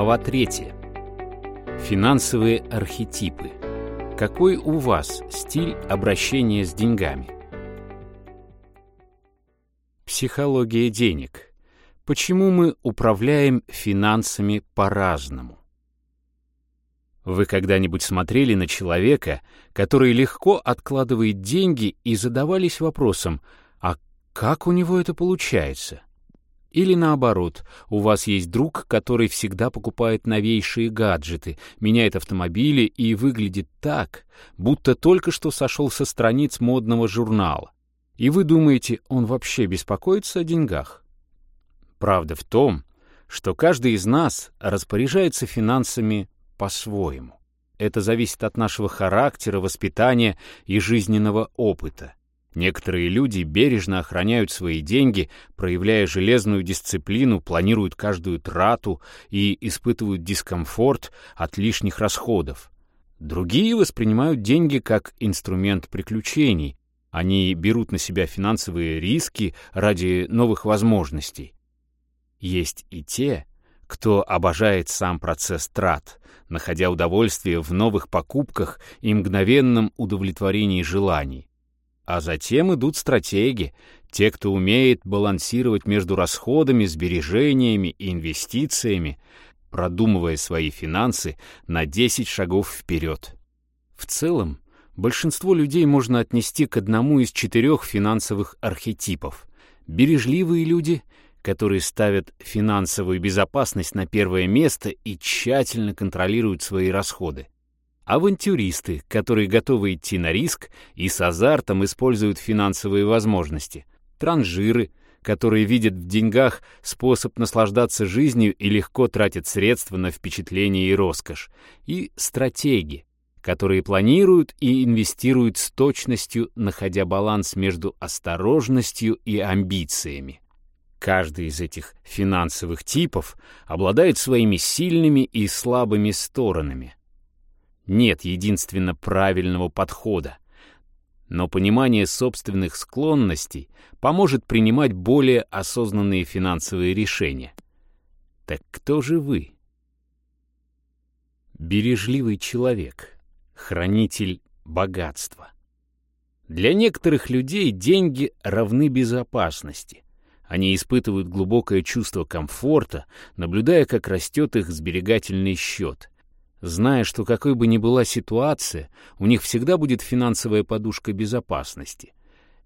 Глава 3. Финансовые архетипы. Какой у вас стиль обращения с деньгами? Психология денег. Почему мы управляем финансами по-разному? Вы когда-нибудь смотрели на человека, который легко откладывает деньги и задавались вопросом, а как у него это получается? Или наоборот, у вас есть друг, который всегда покупает новейшие гаджеты, меняет автомобили и выглядит так, будто только что сошел со страниц модного журнала. И вы думаете, он вообще беспокоится о деньгах? Правда в том, что каждый из нас распоряжается финансами по-своему. Это зависит от нашего характера, воспитания и жизненного опыта. Некоторые люди бережно охраняют свои деньги, проявляя железную дисциплину, планируют каждую трату и испытывают дискомфорт от лишних расходов. Другие воспринимают деньги как инструмент приключений. Они берут на себя финансовые риски ради новых возможностей. Есть и те, кто обожает сам процесс трат, находя удовольствие в новых покупках и мгновенном удовлетворении желаний. А затем идут стратеги, те, кто умеет балансировать между расходами, сбережениями и инвестициями, продумывая свои финансы на 10 шагов вперед. В целом, большинство людей можно отнести к одному из четырех финансовых архетипов. Бережливые люди, которые ставят финансовую безопасность на первое место и тщательно контролируют свои расходы авантюристы, которые готовы идти на риск и с азартом используют финансовые возможности, транжиры, которые видят в деньгах способ наслаждаться жизнью и легко тратят средства на впечатление и роскошь, и стратеги, которые планируют и инвестируют с точностью, находя баланс между осторожностью и амбициями. Каждый из этих финансовых типов обладает своими сильными и слабыми сторонами – нет единственно правильного подхода. Но понимание собственных склонностей поможет принимать более осознанные финансовые решения. Так кто же вы? Бережливый человек, хранитель богатства. Для некоторых людей деньги равны безопасности. Они испытывают глубокое чувство комфорта, наблюдая, как растет их сберегательный счет зная, что какой бы ни была ситуация, у них всегда будет финансовая подушка безопасности.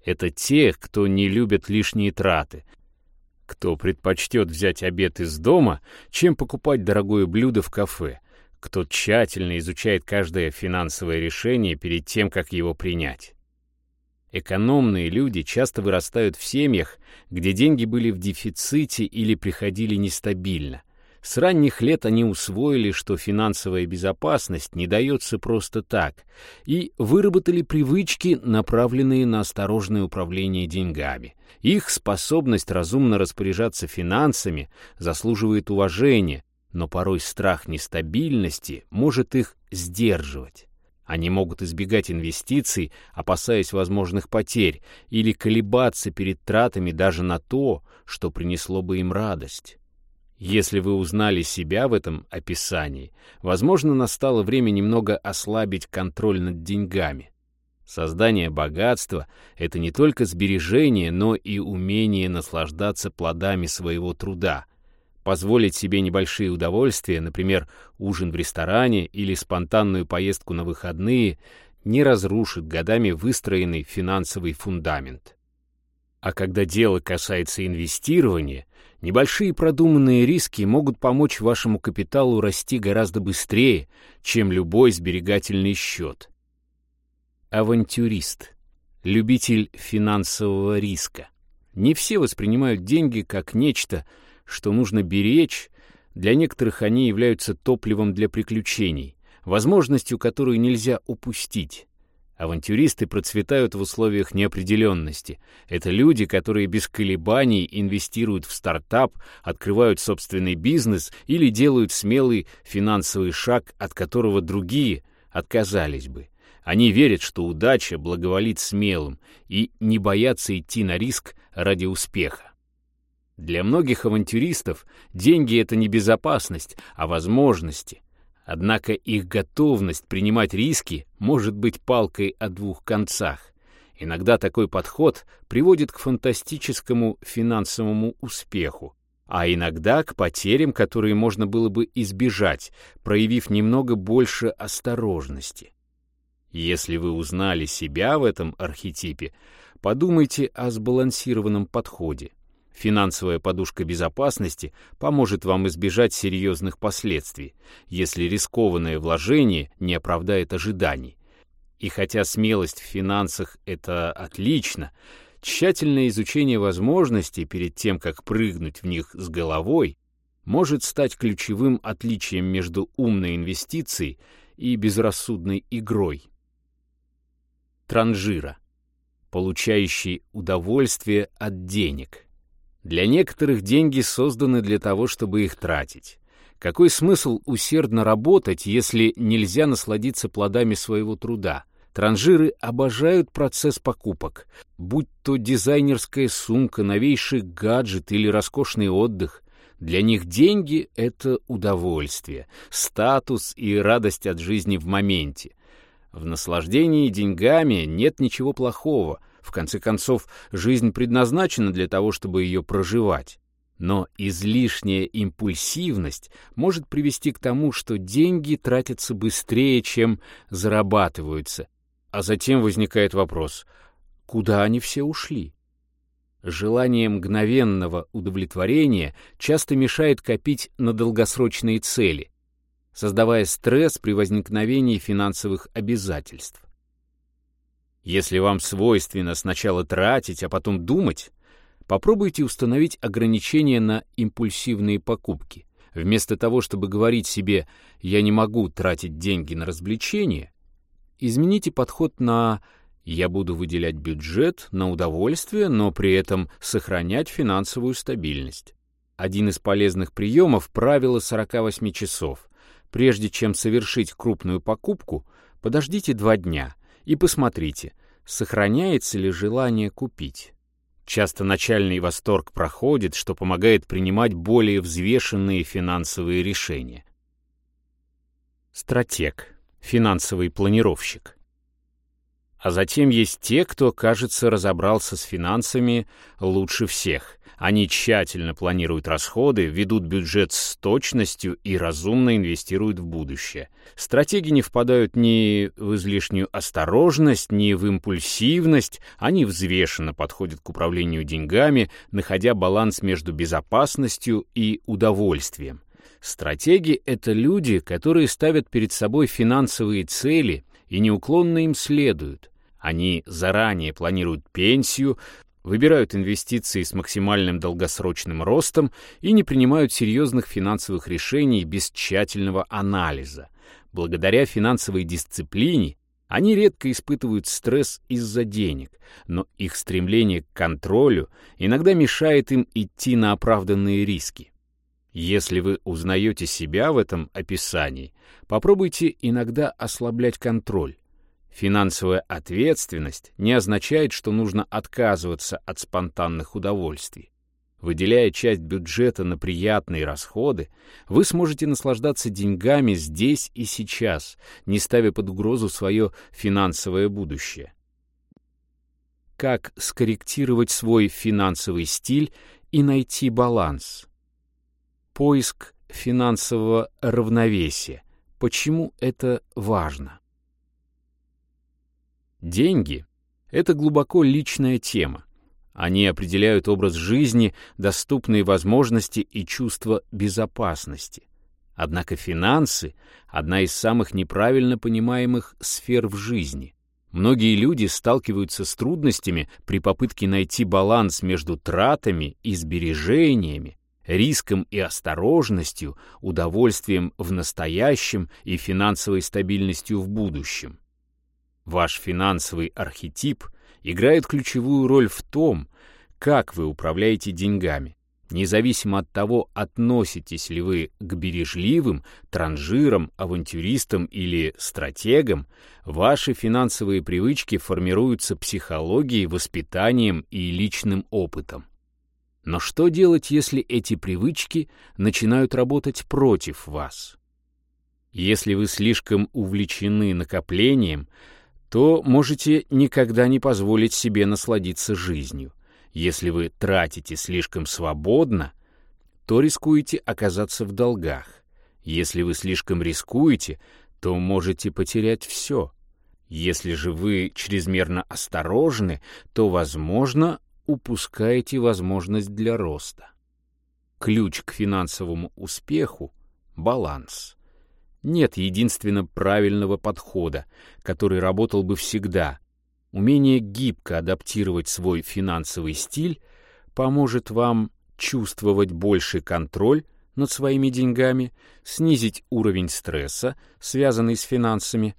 Это те, кто не любят лишние траты, кто предпочтет взять обед из дома, чем покупать дорогое блюдо в кафе, кто тщательно изучает каждое финансовое решение перед тем, как его принять. Экономные люди часто вырастают в семьях, где деньги были в дефиците или приходили нестабильно — с ранних лет они усвоили, что финансовая безопасность не дается просто так, и выработали привычки, направленные на осторожное управление деньгами. Их способность разумно распоряжаться финансами заслуживает уважения, но порой страх нестабильности может их сдерживать. Они могут избегать инвестиций, опасаясь возможных потерь, или колебаться перед тратами даже на то, что принесло бы им радость. Если вы узнали себя в этом описании, возможно, настало время немного ослабить контроль над деньгами. Создание богатства — это не только сбережение, но и умение наслаждаться плодами своего труда, позволить себе небольшие удовольствия, например, ужин в ресторане или спонтанную поездку на выходные, не разрушит годами выстроенный финансовый фундамент. А когда дело касается инвестирования, небольшие продуманные риски могут помочь вашему капиталу расти гораздо быстрее, чем любой сберегательный счет. Авантюрист. Любитель финансового риска. Не все воспринимают деньги как нечто, что нужно беречь, для некоторых они являются топливом для приключений, возможностью, которую нельзя упустить. Авантюристы процветают в условиях неопределенности. Это люди, которые без колебаний инвестируют в стартап, открывают собственный бизнес или делают смелый финансовый шаг, от которого другие отказались бы. Они верят, что удача благоволит смелым и не боятся идти на риск ради успеха. Для многих авантюристов деньги — это не безопасность, а возможности. Однако их готовность принимать риски может быть палкой о двух концах. Иногда такой подход приводит к фантастическому финансовому успеху, а иногда к потерям, которые можно было бы избежать, проявив немного больше осторожности. Если вы узнали себя в этом архетипе, подумайте о сбалансированном подходе. Финансовая подушка безопасности поможет вам избежать серьезных последствий, если рискованное вложение не оправдает ожиданий. И хотя смелость в финансах — это отлично, тщательное изучение возможностей перед тем, как прыгнуть в них с головой, может стать ключевым отличием между умной инвестицией и безрассудной игрой. Транжира, получающий удовольствие от денег. Для некоторых деньги созданы для того, чтобы их тратить. Какой смысл усердно работать, если нельзя насладиться плодами своего труда? Транжиры обожают процесс покупок, будь то дизайнерская сумка, новейший гаджет или роскошный отдых. Для них деньги — это удовольствие, статус и радость от жизни в моменте. В наслаждении деньгами нет ничего плохого — в конце концов, жизнь предназначена для того, чтобы ее проживать. Но излишняя импульсивность может привести к тому, что деньги тратятся быстрее, чем зарабатываются. А затем возникает вопрос, куда они все ушли? Желание мгновенного удовлетворения часто мешает копить на долгосрочные цели, создавая стресс при возникновении финансовых обязательств. Если вам свойственно сначала тратить, а потом думать, попробуйте установить ограничения на импульсивные покупки. Вместо того, чтобы говорить себе «я не могу тратить деньги на развлечения», измените подход на «я буду выделять бюджет на удовольствие, но при этом сохранять финансовую стабильность». Один из полезных приемов — правило 48 часов. Прежде чем совершить крупную покупку, подождите два дня — и посмотрите, сохраняется ли желание купить. Часто начальный восторг проходит, что помогает принимать более взвешенные финансовые решения. Стратег, финансовый планировщик. А затем есть те, кто, кажется, разобрался с финансами лучше всех. Они тщательно планируют расходы, ведут бюджет с точностью и разумно инвестируют в будущее. Стратеги не впадают ни в излишнюю осторожность, ни в импульсивность, они взвешенно подходят к управлению деньгами, находя баланс между безопасностью и удовольствием. Стратеги — это люди, которые ставят перед собой финансовые цели и неуклонно им следуют. Они заранее планируют пенсию, выбирают инвестиции с максимальным долгосрочным ростом и не принимают серьезных финансовых решений без тщательного анализа. Благодаря финансовой дисциплине они редко испытывают стресс из-за денег, но их стремление к контролю иногда мешает им идти на оправданные риски. Если вы узнаете себя в этом описании, попробуйте иногда ослаблять контроль. Финансовая ответственность не означает, что нужно отказываться от спонтанных удовольствий. Выделяя часть бюджета на приятные расходы, вы сможете наслаждаться деньгами здесь и сейчас, не ставя под угрозу свое финансовое будущее. Как скорректировать свой финансовый стиль и найти баланс? Поиск финансового равновесия. Почему это важно? Деньги — это глубоко личная тема. Они определяют образ жизни, доступные возможности и чувство безопасности. Однако финансы — одна из самых неправильно понимаемых сфер в жизни. Многие люди сталкиваются с трудностями при попытке найти баланс между тратами и сбережениями, риском и осторожностью, удовольствием в настоящем и финансовой стабильностью в будущем. Ваш финансовый архетип играет ключевую роль в том, как вы управляете деньгами. Независимо от того, относитесь ли вы к бережливым, транжирам, авантюристам или стратегам, ваши финансовые привычки формируются психологией, воспитанием и личным опытом. Но что делать, если эти привычки начинают работать против вас? Если вы слишком увлечены накоплением, то можете никогда не позволить себе насладиться жизнью. Если вы тратите слишком свободно, то рискуете оказаться в долгах. Если вы слишком рискуете, то можете потерять все. Если же вы чрезмерно осторожны, то, возможно, упускаете возможность для роста. Ключ к финансовому успеху — баланс. Нет единственно правильного подхода, который работал бы всегда. Умение гибко адаптировать свой финансовый стиль поможет вам чувствовать больший контроль над своими деньгами, снизить уровень стресса, связанный с финансами,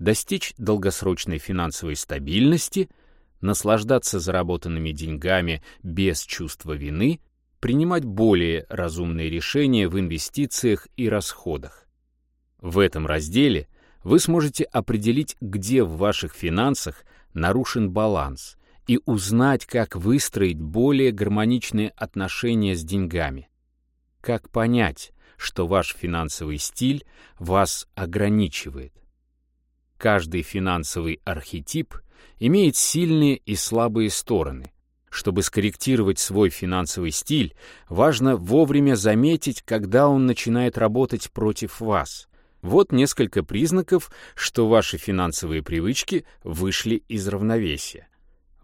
достичь долгосрочной финансовой стабильности, наслаждаться заработанными деньгами без чувства вины, принимать более разумные решения в инвестициях и расходах. В этом разделе вы сможете определить, где в ваших финансах нарушен баланс, и узнать, как выстроить более гармоничные отношения с деньгами. Как понять, что ваш финансовый стиль вас ограничивает. Каждый финансовый архетип имеет сильные и слабые стороны. Чтобы скорректировать свой финансовый стиль, важно вовремя заметить, когда он начинает работать против вас, вот несколько признаков, что ваши финансовые привычки вышли из равновесия.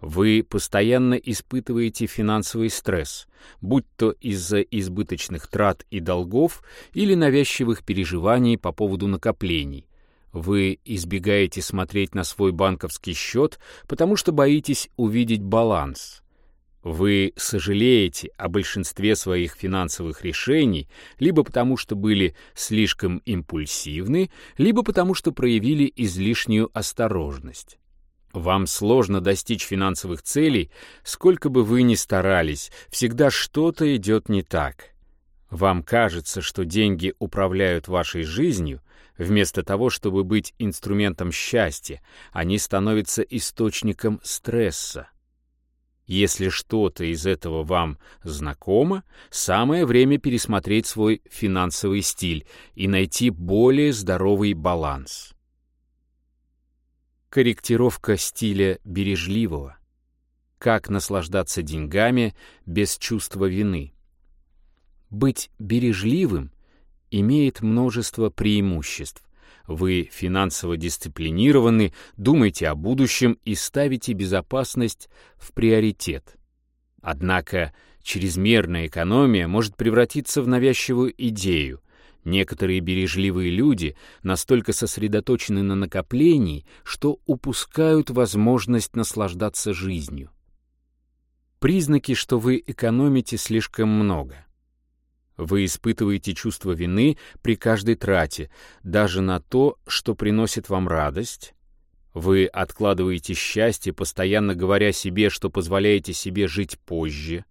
Вы постоянно испытываете финансовый стресс, будь то из-за избыточных трат и долгов или навязчивых переживаний по поводу накоплений. Вы избегаете смотреть на свой банковский счет, потому что боитесь увидеть баланс. Вы сожалеете о большинстве своих финансовых решений либо потому, что были слишком импульсивны, либо потому, что проявили излишнюю осторожность. Вам сложно достичь финансовых целей, сколько бы вы ни старались, всегда что-то идет не так. Вам кажется, что деньги управляют вашей жизнью, вместо того, чтобы быть инструментом счастья, они становятся источником стресса. Если что-то из этого вам знакомо, самое время пересмотреть свой финансовый стиль и найти более здоровый баланс. Корректировка стиля бережливого. Как наслаждаться деньгами без чувства вины. Быть бережливым имеет множество преимуществ. Вы финансово дисциплинированы, думаете о будущем и ставите безопасность в приоритет. Однако чрезмерная экономия может превратиться в навязчивую идею. Некоторые бережливые люди настолько сосредоточены на накоплении, что упускают возможность наслаждаться жизнью. Признаки, что вы экономите слишком много. Вы испытываете чувство вины при каждой трате, даже на то, что приносит вам радость. Вы откладываете счастье, постоянно говоря себе, что позволяете себе жить позже.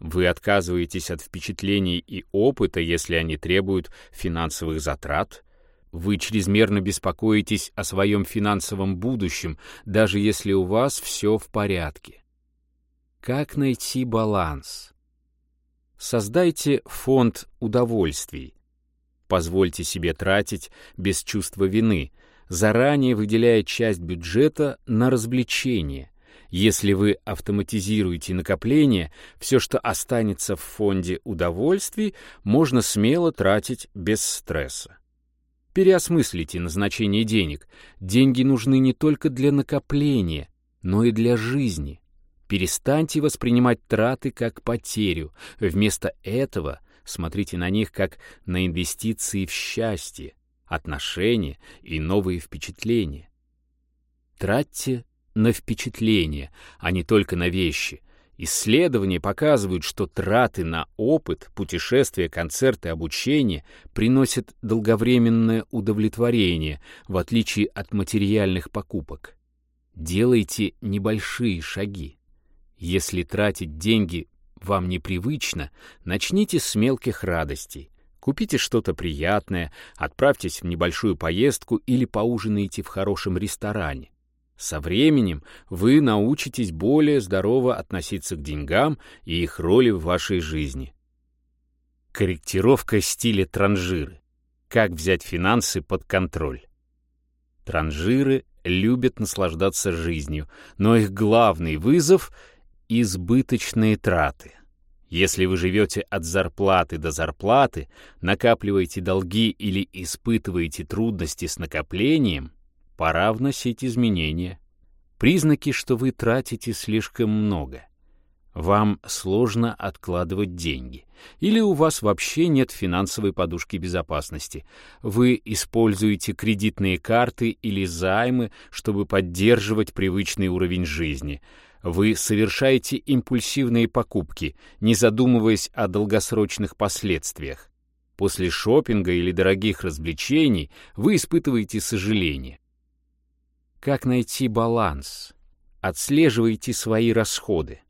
Вы отказываетесь от впечатлений и опыта, если они требуют финансовых затрат. Вы чрезмерно беспокоитесь о своем финансовом будущем, даже если у вас все в порядке. Как найти баланс? Создайте фонд удовольствий. Позвольте себе тратить без чувства вины, заранее выделяя часть бюджета на развлечения. Если вы автоматизируете накопление, все, что останется в фонде удовольствий, можно смело тратить без стресса. Переосмыслите назначение денег. Деньги нужны не только для накопления, но и для жизни. Перестаньте воспринимать траты как потерю. Вместо этого смотрите на них как на инвестиции в счастье, отношения и новые впечатления. Тратьте на впечатления, а не только на вещи. Исследования показывают, что траты на опыт, путешествия, концерты, обучение приносят долговременное удовлетворение, в отличие от материальных покупок. Делайте небольшие шаги. Если тратить деньги вам непривычно, начните с мелких радостей. Купите что-то приятное, отправьтесь в небольшую поездку или поужинайте в хорошем ресторане. Со временем вы научитесь более здорово относиться к деньгам и их роли в вашей жизни. Корректировка стиля транжиры. Как взять финансы под контроль? Транжиры любят наслаждаться жизнью, но их главный вызов — избыточные траты. Если вы живете от зарплаты до зарплаты, накапливаете долги или испытываете трудности с накоплением, пора вносить изменения. Признаки, что вы тратите слишком много. Вам сложно откладывать деньги. Или у вас вообще нет финансовой подушки безопасности. Вы используете кредитные карты или займы, чтобы поддерживать привычный уровень жизни. Вы совершаете импульсивные покупки, не задумываясь о долгосрочных последствиях. После шопинга или дорогих развлечений вы испытываете сожаление. Как найти баланс? Отслеживайте свои расходы.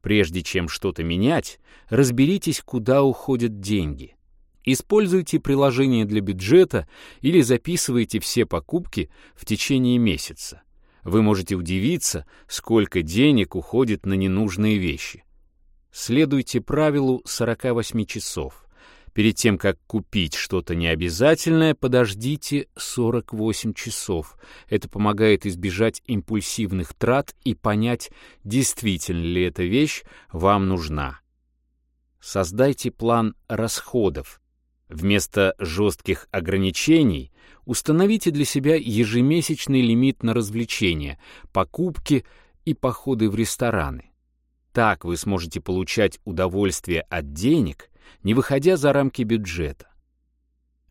Прежде чем что-то менять, разберитесь, куда уходят деньги. Используйте приложение для бюджета или записывайте все покупки в течение месяца. Вы можете удивиться, сколько денег уходит на ненужные вещи. Следуйте правилу 48 часов. Перед тем, как купить что-то необязательное, подождите 48 часов. Это помогает избежать импульсивных трат и понять, действительно ли эта вещь вам нужна. Создайте план расходов. Вместо жестких ограничений установите для себя ежемесячный лимит на развлечения, покупки и походы в рестораны. Так вы сможете получать удовольствие от денег, не выходя за рамки бюджета.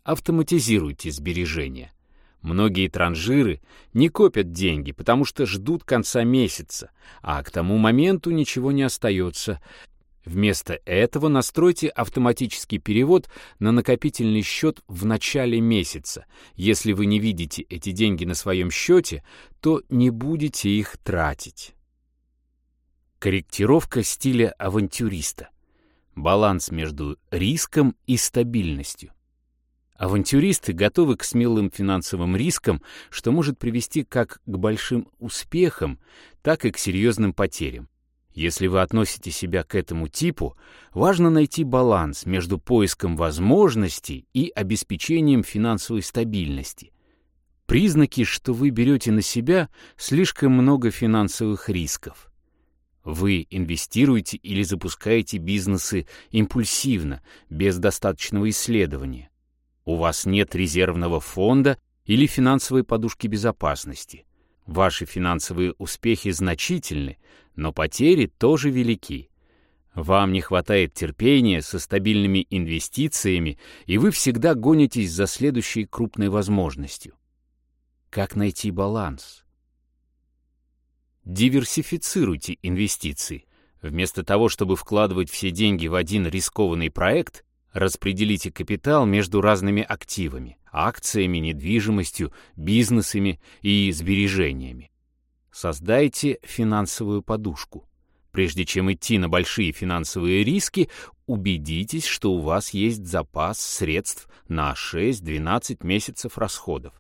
Автоматизируйте сбережения. Многие транжиры не копят деньги, потому что ждут конца месяца, а к тому моменту ничего не остается. Вместо этого настройте автоматический перевод на накопительный счет в начале месяца. Если вы не видите эти деньги на своем счете, то не будете их тратить. Корректировка стиля авантюриста. Баланс между риском и стабильностью. Авантюристы готовы к смелым финансовым рискам, что может привести как к большим успехам, так и к серьезным потерям. Если вы относите себя к этому типу, важно найти баланс между поиском возможностей и обеспечением финансовой стабильности. Признаки, что вы берете на себя слишком много финансовых рисков. Вы инвестируете или запускаете бизнесы импульсивно, без достаточного исследования. У вас нет резервного фонда или финансовой подушки безопасности. Ваши финансовые успехи значительны, но потери тоже велики. Вам не хватает терпения со стабильными инвестициями, и вы всегда гонитесь за следующей крупной возможностью. Как найти баланс? Диверсифицируйте инвестиции. Вместо того, чтобы вкладывать все деньги в один рискованный проект, распределите капитал между разными активами – акциями, недвижимостью, бизнесами и сбережениями. Создайте финансовую подушку. Прежде чем идти на большие финансовые риски, убедитесь, что у вас есть запас средств на 6-12 месяцев расходов.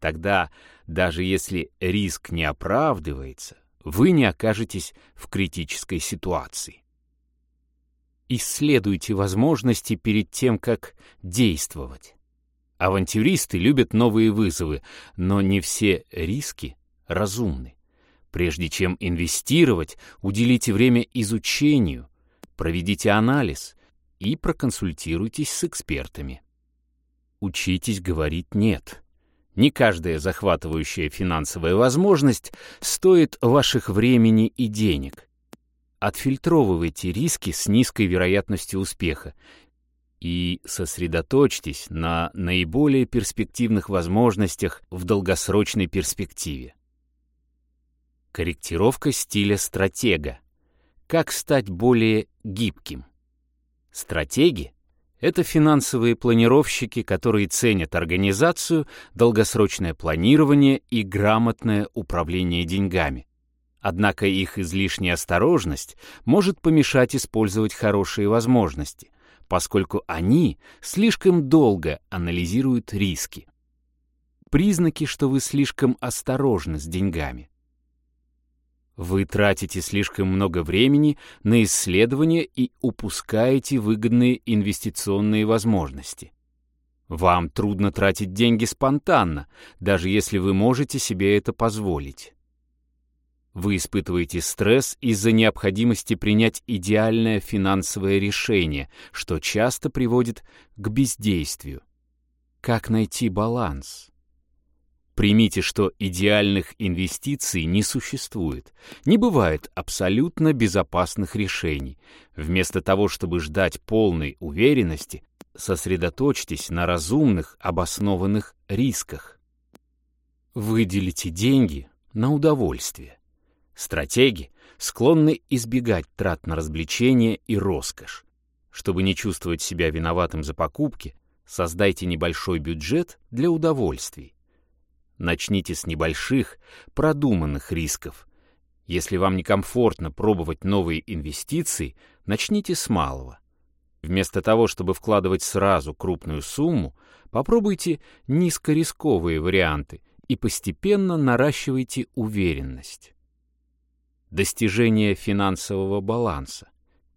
Тогда, даже если риск не оправдывается, вы не окажетесь в критической ситуации. Исследуйте возможности перед тем, как действовать. Авантюристы любят новые вызовы, но не все риски разумны. Прежде чем инвестировать, уделите время изучению, проведите анализ и проконсультируйтесь с экспертами. Учитесь говорить «нет». Не каждая захватывающая финансовая возможность стоит ваших времени и денег. Отфильтровывайте риски с низкой вероятностью успеха и сосредоточьтесь на наиболее перспективных возможностях в долгосрочной перспективе. Корректировка стиля стратега. Как стать более гибким? Стратеги это финансовые планировщики, которые ценят организацию, долгосрочное планирование и грамотное управление деньгами. Однако их излишняя осторожность может помешать использовать хорошие возможности, поскольку они слишком долго анализируют риски. признаки, что вы слишком осторожны с деньгами. Вы тратите слишком много времени на исследования и упускаете выгодные инвестиционные возможности. Вам трудно тратить деньги спонтанно, даже если вы можете себе это позволить. Вы испытываете стресс из-за необходимости принять идеальное финансовое решение, что часто приводит к бездействию. Как найти баланс? Примите, что идеальных инвестиций не существует. Не бывает абсолютно безопасных решений. Вместо того, чтобы ждать полной уверенности, сосредоточьтесь на разумных, обоснованных рисках. Выделите деньги на удовольствие. Стратеги склонны избегать трат на развлечения и роскошь. Чтобы не чувствовать себя виноватым за покупки, создайте небольшой бюджет для удовольствий. Начните с небольших, продуманных рисков. Если вам некомфортно пробовать новые инвестиции, начните с малого. Вместо того, чтобы вкладывать сразу крупную сумму, попробуйте низкорисковые варианты и постепенно наращивайте уверенность. Достижение финансового баланса.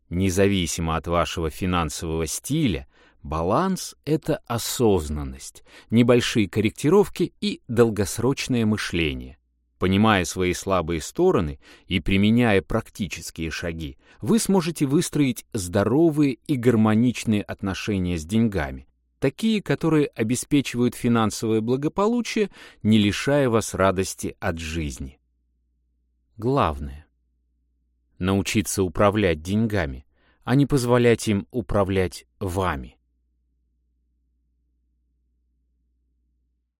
Независимо от вашего финансового стиля, Баланс — это осознанность, небольшие корректировки и долгосрочное мышление. Понимая свои слабые стороны и применяя практические шаги, вы сможете выстроить здоровые и гармоничные отношения с деньгами, такие, которые обеспечивают финансовое благополучие, не лишая вас радости от жизни. Главное — научиться управлять деньгами, а не позволять им управлять вами.